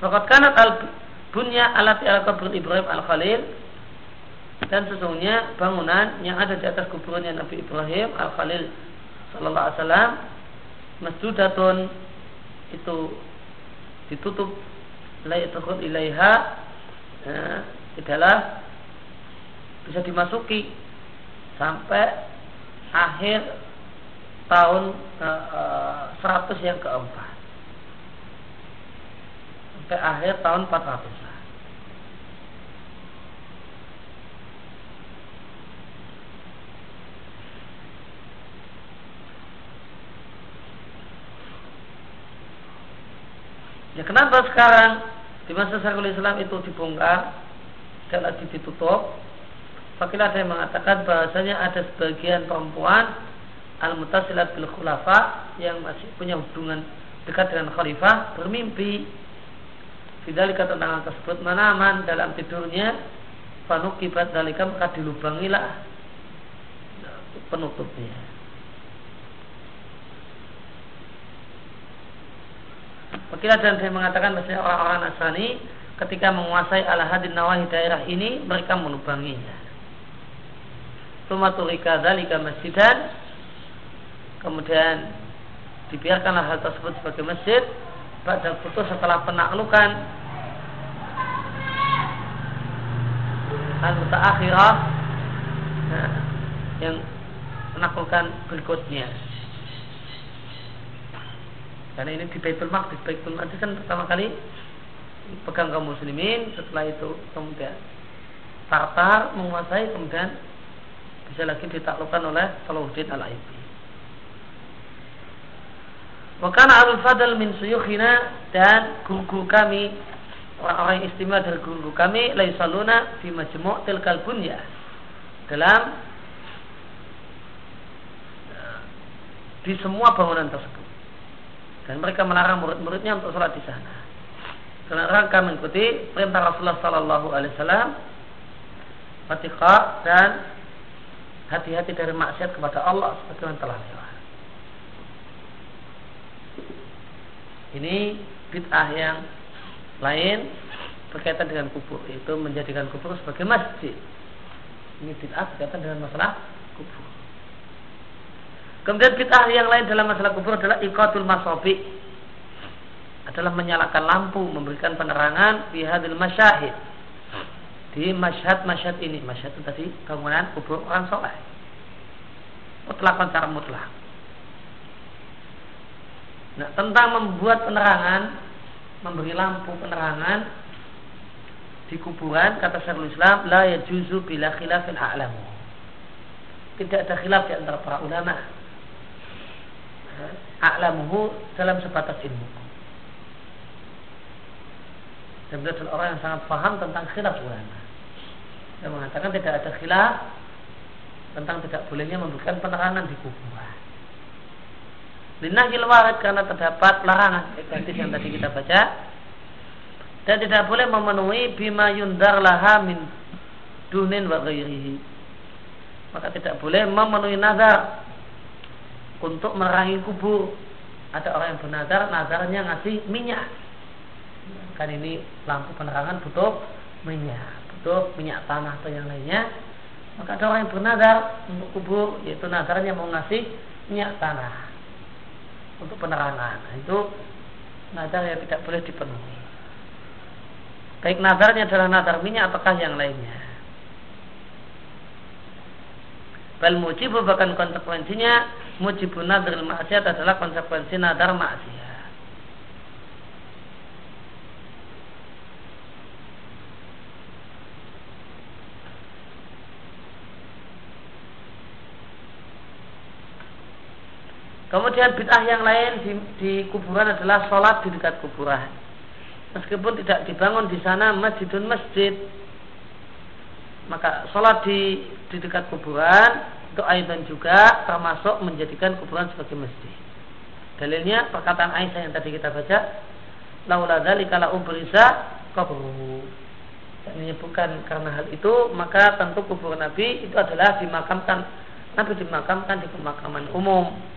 Fakat kanat al bunya alat al kubur Ibrahim al Khalil dan sesungguhnya bangunan yang ada di atas kuburannya Nabi Ibrahim al Khalil sallallahu alaihi wasallam masjudatun itu ditutup la yadkhul ilaiha ya, adalah bisa dimasuki sampai akhir tahun uh, eh, 100 eh, yang keempat sampai akhir tahun 400 Ya kenapa sekarang di masa Syekhul Islam itu dibongkar dan ditutup? Fakilah ada yang mengatakan bahasanya ada sebagian perempuan al-mutasilat bil khulafa yang masih punya hubungan dekat dengan khalifah bermimpi kata tentang tersebut manaman dalam tidurnya fanukibat dalika maka dilubangilah penutupnya Wakilah dan saya mengatakan bahwa orang-orang Nasrani ketika menguasai al hadin nawahi daerah ini mereka menubanginya. Tumaturika dalika masjidan kemudian dibiarkanlah hal tersebut sebagai masjid pada putus setelah penaklukan al mutaakhirah nah, yang menaklukkan berikutnya karena ini di Baitul Maqdis. Baitul Maqdis kan pertama kali pegang kaum muslimin, setelah itu kemudian Tartar menguasai, kemudian bisa lagi ditaklukkan oleh Salahuddin Al-Aibi. Wakana Abdul Fadl min suyukhina dan guru kami orang-orang istimewa dari guru kami laisaluna fi majmu' tilkal bunya dalam di semua bangunan tersebut dan mereka melarang murid-muridnya untuk sholat di sana. Karena rangka mengikuti perintah Rasulullah Sallallahu Alaihi Wasallam, dan hati-hati dari maksiat kepada Allah sebagaimana telah lewat. Ini bid'ah yang lain berkaitan dengan kubur itu menjadikan kubur sebagai masjid. Ini bid'ah berkaitan dengan masalah kubur. Kemudian bid'ah yang lain dalam masalah kubur adalah ikatul masobi adalah menyalakan lampu memberikan penerangan bihadil masyahid. Di masyhad masyhad ini. Masyhad itu tadi bangunan kubur orang soleh. Mutlak secara mutlak nah tentang membuat penerangan memberi lampu penerangan di kuburan kata Syekhul Islam la yajuzu bila khilafin a'lamu. Tidak ada khilaf di antara para ulama. A'lamuhu dalam sebatas ilmu. Dan beliau orang yang sangat paham tentang khilaf ulama. Dia mengatakan tidak ada khilaf tentang tidak bolehnya memberikan penerangan di kuburan. Linnahil warid karena terdapat larangan hadis yang tadi kita baca dan tidak boleh memenuhi bima yundar laha min dunin wa ghairihi. Maka tidak boleh memenuhi nazar untuk merangi kubur. Ada orang yang bernazar, nazarnya ngasih minyak. Kan ini lampu penerangan butuh minyak, butuh minyak tanah atau yang lainnya. Maka ada orang yang bernazar untuk kubur, yaitu nazarnya mau ngasih minyak tanah untuk penerangan. Nah, itu nazar yang tidak boleh dipenuhi. Baik nazarnya adalah nazar minyak ataukah yang lainnya. Bal mujibu bahkan konsekuensinya mujibu nazar maksiat adalah konsekuensi nazar maksiat. Kemudian bid'ah yang lain di, di kuburan adalah sholat di dekat kuburan. Meskipun tidak dibangun di sana masjidun masjid. Maka sholat di di dekat kuburan itu aidan juga termasuk menjadikan kuburan sebagai masjid. Dalilnya perkataan Aisyah yang tadi kita baca laula dzalika la ubrisa qabruhu. Dan menyebutkan karena hal itu maka tentu kubur Nabi itu adalah dimakamkan Nabi dimakamkan di pemakaman umum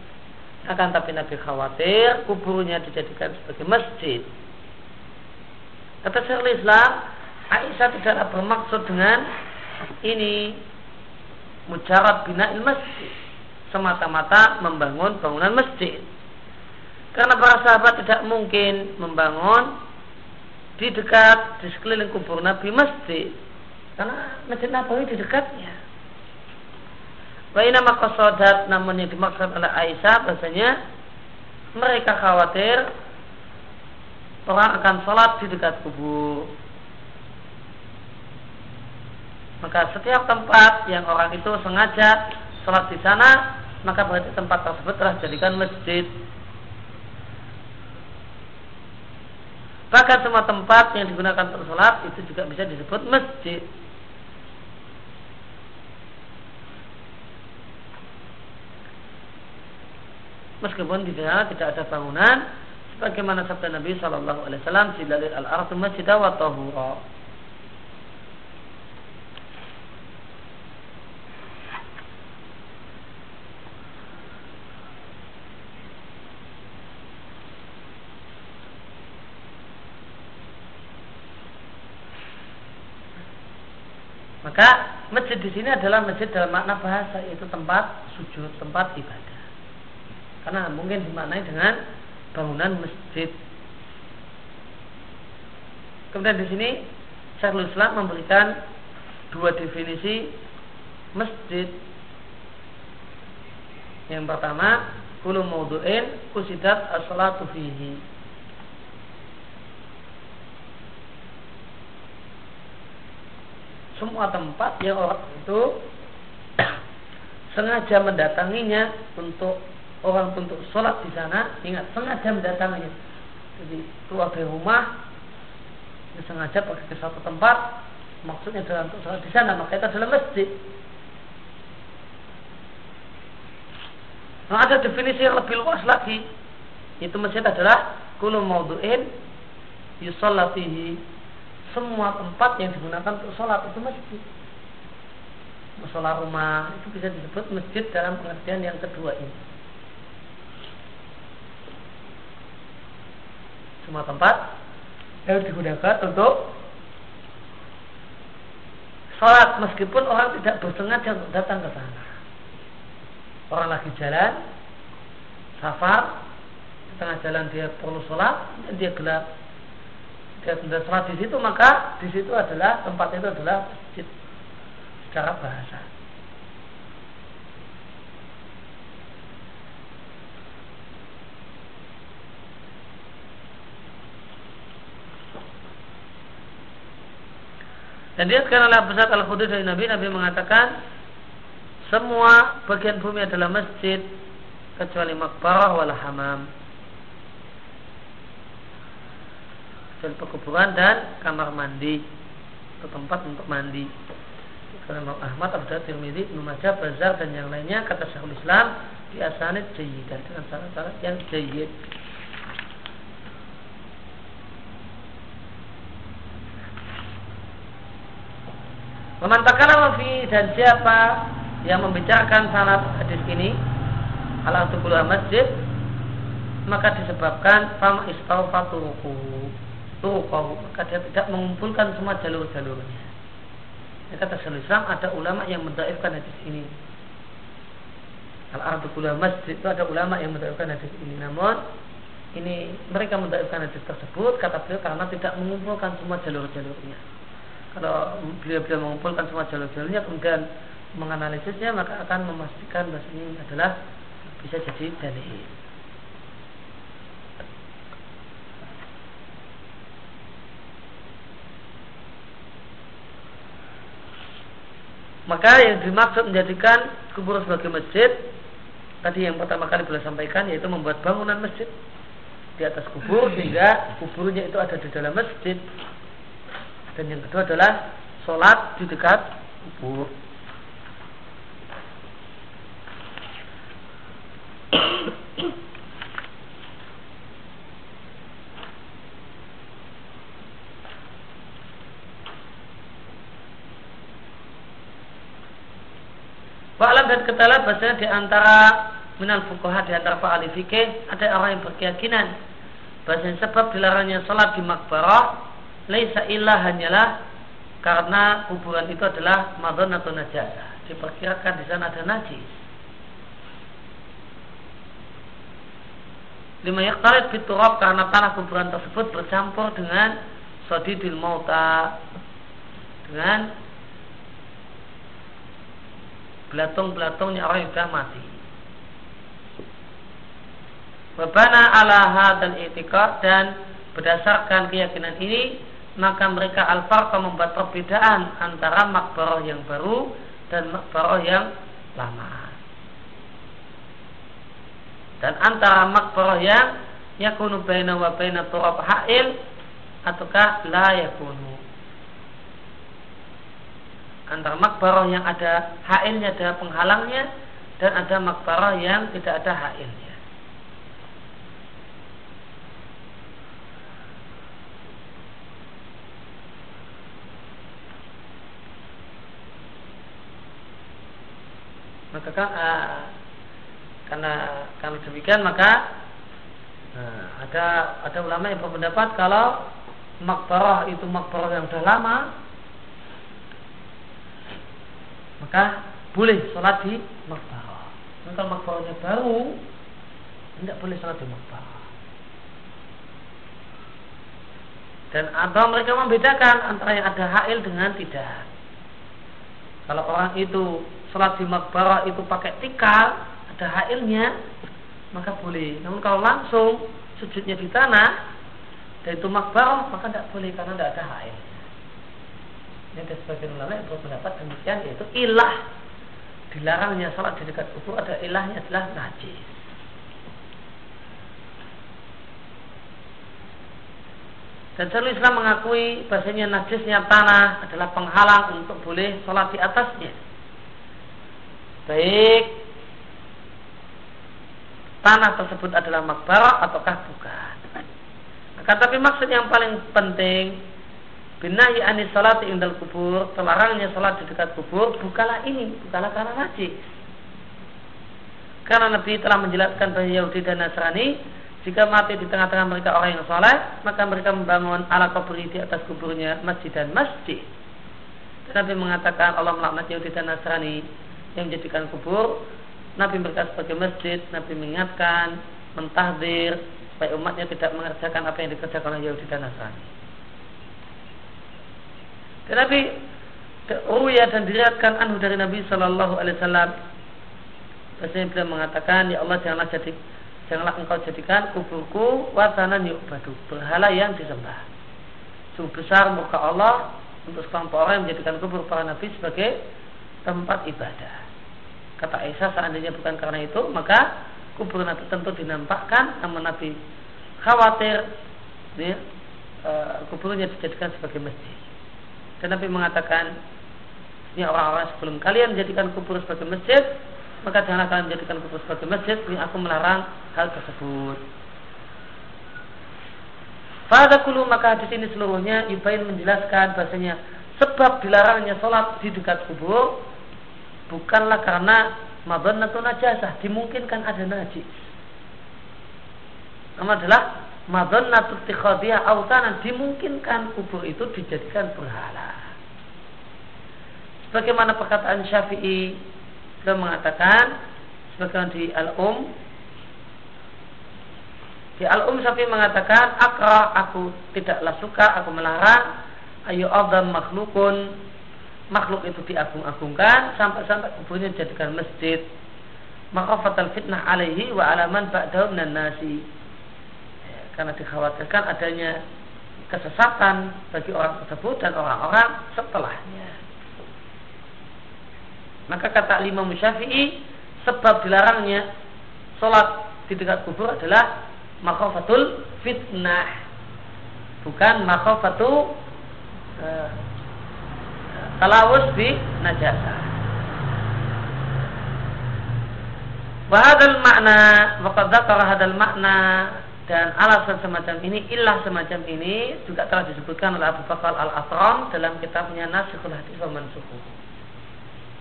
akan tapi Nabi khawatir kuburnya dijadikan sebagai masjid Kata Syekhul Islam, Aisyah tidaklah bermaksud dengan ini mujarab bina masjid. Semata-mata membangun bangunan masjid. Karena para sahabat tidak mungkin membangun di dekat di sekeliling kubur Nabi masjid. Karena masjid Nabawi di dekatnya. Wa nama qasadat namun yang dimaksud oleh Aisyah bahasanya mereka khawatir orang akan sholat di dekat kubur. Maka setiap tempat yang orang itu sengaja sholat di sana, maka berarti tempat tersebut telah dijadikan masjid. Bahkan semua tempat yang digunakan untuk sholat itu juga bisa disebut masjid. Meskipun di sana tidak ada bangunan, Bagaimana sabda Nabi Shallallahu Alaihi Wasallam silalil al ardu masjid wa tahura. Maka masjid di sini adalah masjid dalam makna bahasa yaitu tempat sujud, tempat ibadah. Karena mungkin dimaknai dengan bangunan masjid. Kemudian di sini Syekhul Islam memberikan dua definisi masjid. Yang pertama, kulu maudu'in kusidat as-salatu fihi. Semua tempat yang orang itu (coughs) sengaja mendatanginya untuk orang untuk sholat di sana ingat sengaja mendatanginya jadi keluar dari rumah sengaja pergi ke satu tempat maksudnya adalah untuk sholat di sana maka itu adalah masjid. Nah ada definisi yang lebih luas lagi. Itu masjid adalah kulu maudu'in yusallatihi semua tempat yang digunakan untuk sholat itu masjid. Musola rumah itu bisa disebut masjid dalam pengertian yang kedua ini semua tempat yang digunakan untuk sholat meskipun orang tidak bersengaja untuk datang ke sana. Orang lagi jalan, safar, di tengah jalan dia perlu sholat, dan dia gelap. Dia sudah sholat di situ, maka di situ adalah tempat itu adalah masjid secara bahasa. Dan dia sekarang oleh Abu al khudri dari Nabi, Nabi mengatakan semua bagian bumi adalah masjid kecuali makbarah wal hamam. Kecuali pekuburan dan kamar mandi atau tempat untuk mandi. Karena Ahmad, Abu Dawud, Tirmidzi, Ibnu Bazar dan yang lainnya kata Syekhul Islam di asanid dan dengan syarat-syarat yang jayyid. Memantakan fi dan siapa yang membicarakan sanad hadis ini ala tukulul masjid maka disebabkan fama istawfaturuku turukahu maka dia tidak mengumpulkan semua jalur-jalurnya. Ya, kata Islam ada ulama yang mendaifkan hadis ini. Al artikul masjid itu ada ulama yang mendaifkan hadis ini. Namun ini mereka mendaifkan hadis tersebut kata beliau karena tidak mengumpulkan semua jalur-jalurnya kalau beliau-beliau mengumpulkan semua jalur-jalurnya kemudian menganalisisnya maka akan memastikan bahwa ini adalah bisa jadi dalil. Maka yang dimaksud menjadikan kubur sebagai masjid tadi yang pertama kali beliau sampaikan yaitu membuat bangunan masjid di atas kubur sehingga kuburnya itu ada di dalam masjid dan yang kedua adalah sholat di dekat kubur. Fa'alam dan ketalah bahasanya di antara minal fukuha di antara pak fikih ada orang yang berkeyakinan bahasanya sebab dilarangnya sholat di makbarah laisa illa hanyalah karena kuburan itu adalah madon atau najasa. Diperkirakan di sana ada najis. Lima yaktarit fiturab karena tanah kuburan tersebut bercampur dengan sodidil mauta dengan belatung-belatungnya orang yang sudah mati. Wabana ala dan itikad dan berdasarkan keyakinan ini maka mereka al-farqa membuat perbedaan antara makbarah yang baru dan makbarah yang lama. Dan antara makbarah yang yakunu baina wa baina turab ha'il ataukah la yakunu. Antara makbarah yang ada ha'ilnya ada penghalangnya dan ada makbarah yang tidak ada ha'ilnya. Maka uh, karena karena demikian maka uh, ada ada ulama yang berpendapat kalau makbarah itu makbarah yang sudah lama maka boleh sholat di makbarah. Kalau makbarahnya baru tidak boleh sholat di makbarah. Dan atau mereka membedakan antara yang ada hail dengan tidak. Kalau orang itu sholat di makbarah itu pakai tikar, ada hailnya, maka boleh. Namun kalau langsung sujudnya di tanah, dan itu makbarah, maka tidak boleh karena tidak ada hail. Ini ada sebagian ulama yang berpendapat demikian yaitu ilah dilarangnya sholat di dekat kubur ada ilahnya adalah najis. Dan Syaikhul Islam mengakui bahasanya najisnya tanah adalah penghalang untuk boleh sholat di atasnya baik. Tanah tersebut adalah makbarah ataukah bukan. Maka tapi maksud yang paling penting binahi anis salat indal kubur terlarangnya salat di dekat kubur bukalah ini bukalah karena najis karena Nabi telah menjelaskan bahwa Yahudi dan Nasrani jika mati di tengah-tengah mereka orang yang soleh maka mereka membangun ala kubur di atas kuburnya masjid dan masjid. Nabi mengatakan Allah melaknat Yahudi dan Nasrani yang menjadikan kubur. Nabi mereka sebagai masjid. Nabi mengingatkan, mentahdir supaya umatnya tidak mengerjakan apa yang dikerjakan oleh Yahudi dan Nasrani. Tetapi Ruya dan diriatkan anhu dari Nabi Shallallahu Alaihi Wasallam. Biasanya beliau mengatakan, ya Allah janganlah jadi janganlah engkau jadikan kuburku watanan badu berhala yang disembah. Sungguh besar muka Allah untuk sekelompok orang yang menjadikan kubur para nabi sebagai tempat ibadah. Kata Aisyah seandainya bukan karena itu maka kubur nabi tentu dinampakkan namun nabi khawatir ya, kuburnya dijadikan sebagai masjid. Dan Nabi mengatakan ini orang-orang sebelum kalian menjadikan kubur sebagai masjid maka janganlah kalian menjadikan kubur sebagai masjid ini aku melarang hal tersebut pada kulu maka hadis ini seluruhnya Ibain menjelaskan bahasanya sebab dilarangnya sholat di dekat kubur bukanlah karena madonnatu najasah dimungkinkan ada najis. Nama adalah madonnatu tikhadiyah autanan dimungkinkan kubur itu dijadikan berhala. Sebagaimana perkataan Syafi'i beliau mengatakan sebagaimana di Al-Um di Al-Um Syafi'i mengatakan akra aku tidaklah suka aku melarang. Ayo adam makhlukun makhluk itu diagung-agungkan sampai-sampai kuburnya dijadikan masjid. Maka fatal fitnah alaihi wa alaman ba'dahu dan nasi. Ya, karena dikhawatirkan adanya kesesatan bagi orang tersebut dan orang-orang setelahnya. Maka kata lima musyafi'i sebab dilarangnya sholat di dekat kubur adalah makhafatul fitnah bukan makhafatu uh, talawus di najasa Wahadal makna Waqad dzakara hadal makna dan alasan semacam ini ilah semacam ini juga telah disebutkan oleh Abu Bakar Al-Asram dalam kitabnya Nasikhul Hadis wa Mansukhuh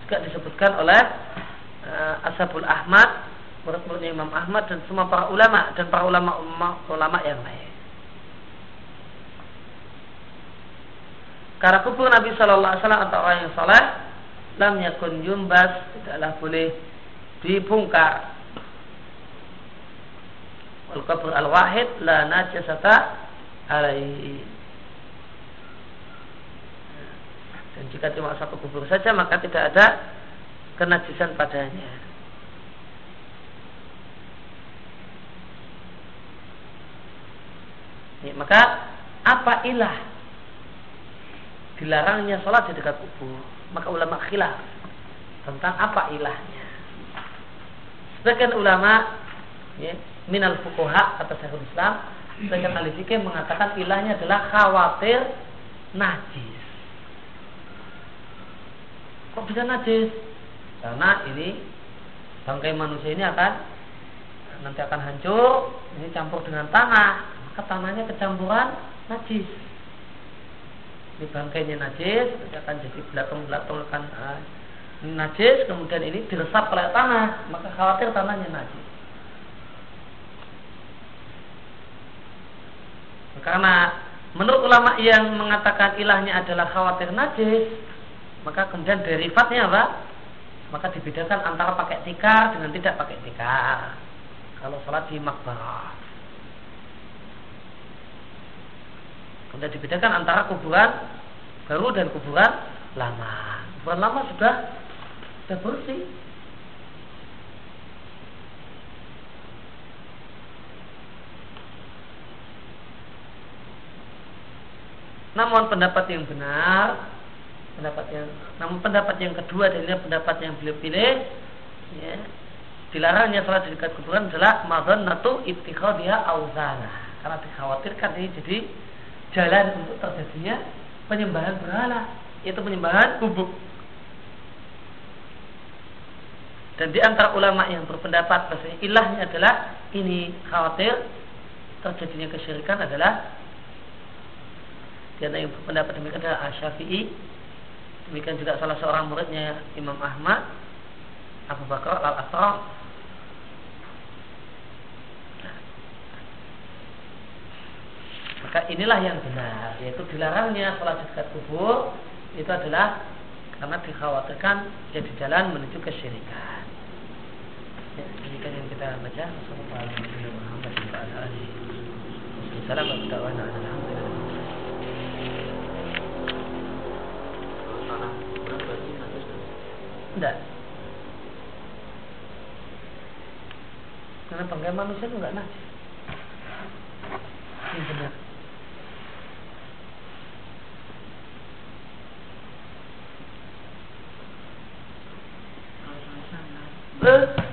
juga disebutkan oleh uh, Ashabul Ahmad murid-muridnya Imam Ahmad dan semua para ulama dan para ulama ulama yang lain. Karena kubur Nabi Shallallahu Alaihi Wasallam atau orang yang saleh lam yakun yumbas tidaklah boleh dibongkar. Wal kubur al wahid la najasata alaihi. Dan jika cuma satu kubur saja maka tidak ada kenajisan padanya. Ya, maka apa ilah dilarangnya sholat di dekat kubur? Maka ulama khilaf tentang apa ilahnya. Sebagian ulama ya, minal fukuha kata Syekhul Islam, sebagian ahli fikih mengatakan ilahnya adalah khawatir najis. Kok bisa najis? Karena ini bangkai manusia ini akan nanti akan hancur, ini campur dengan tanah, maka tanahnya kecampuran najis. Ini bangkainya najis, akan jadi belakang-belakang akan uh, najis, kemudian ini diresap oleh tanah, maka khawatir tanahnya najis. Karena menurut ulama yang mengatakan ilahnya adalah khawatir najis, maka kemudian derivatnya apa? Maka dibedakan antara pakai tikar dengan tidak pakai tikar. Kalau sholat di makbarah. Kemudian dibedakan antara kuburan baru dan kuburan lama. Kuburan lama sudah sudah bersih. Namun pendapat yang benar pendapat yang namun pendapat yang kedua dan ini pendapat yang beliau pilih ya, dilarangnya salat di dekat kuburan adalah natu ittikhadhiha auzana karena dikhawatirkan ini jadi jalan untuk terjadinya penyembahan berhala yaitu penyembahan kubur dan di antara ulama yang berpendapat bahwa ilahnya adalah ini khawatir terjadinya kesyirikan adalah di antara yang berpendapat demikian adalah Asy-Syafi'i Demikian juga salah seorang muridnya Imam Ahmad Abu Bakar Al-Asram Maka inilah yang benar Yaitu dilarangnya sholat dekat kubur Itu adalah karena dikhawatirkan jadi jalan menuju kesyirikan. Ya, demikian yang kita baca. Assalamualaikum Tidak. Karena pakaian manusia itu enggak najis. Ini benar. Kalau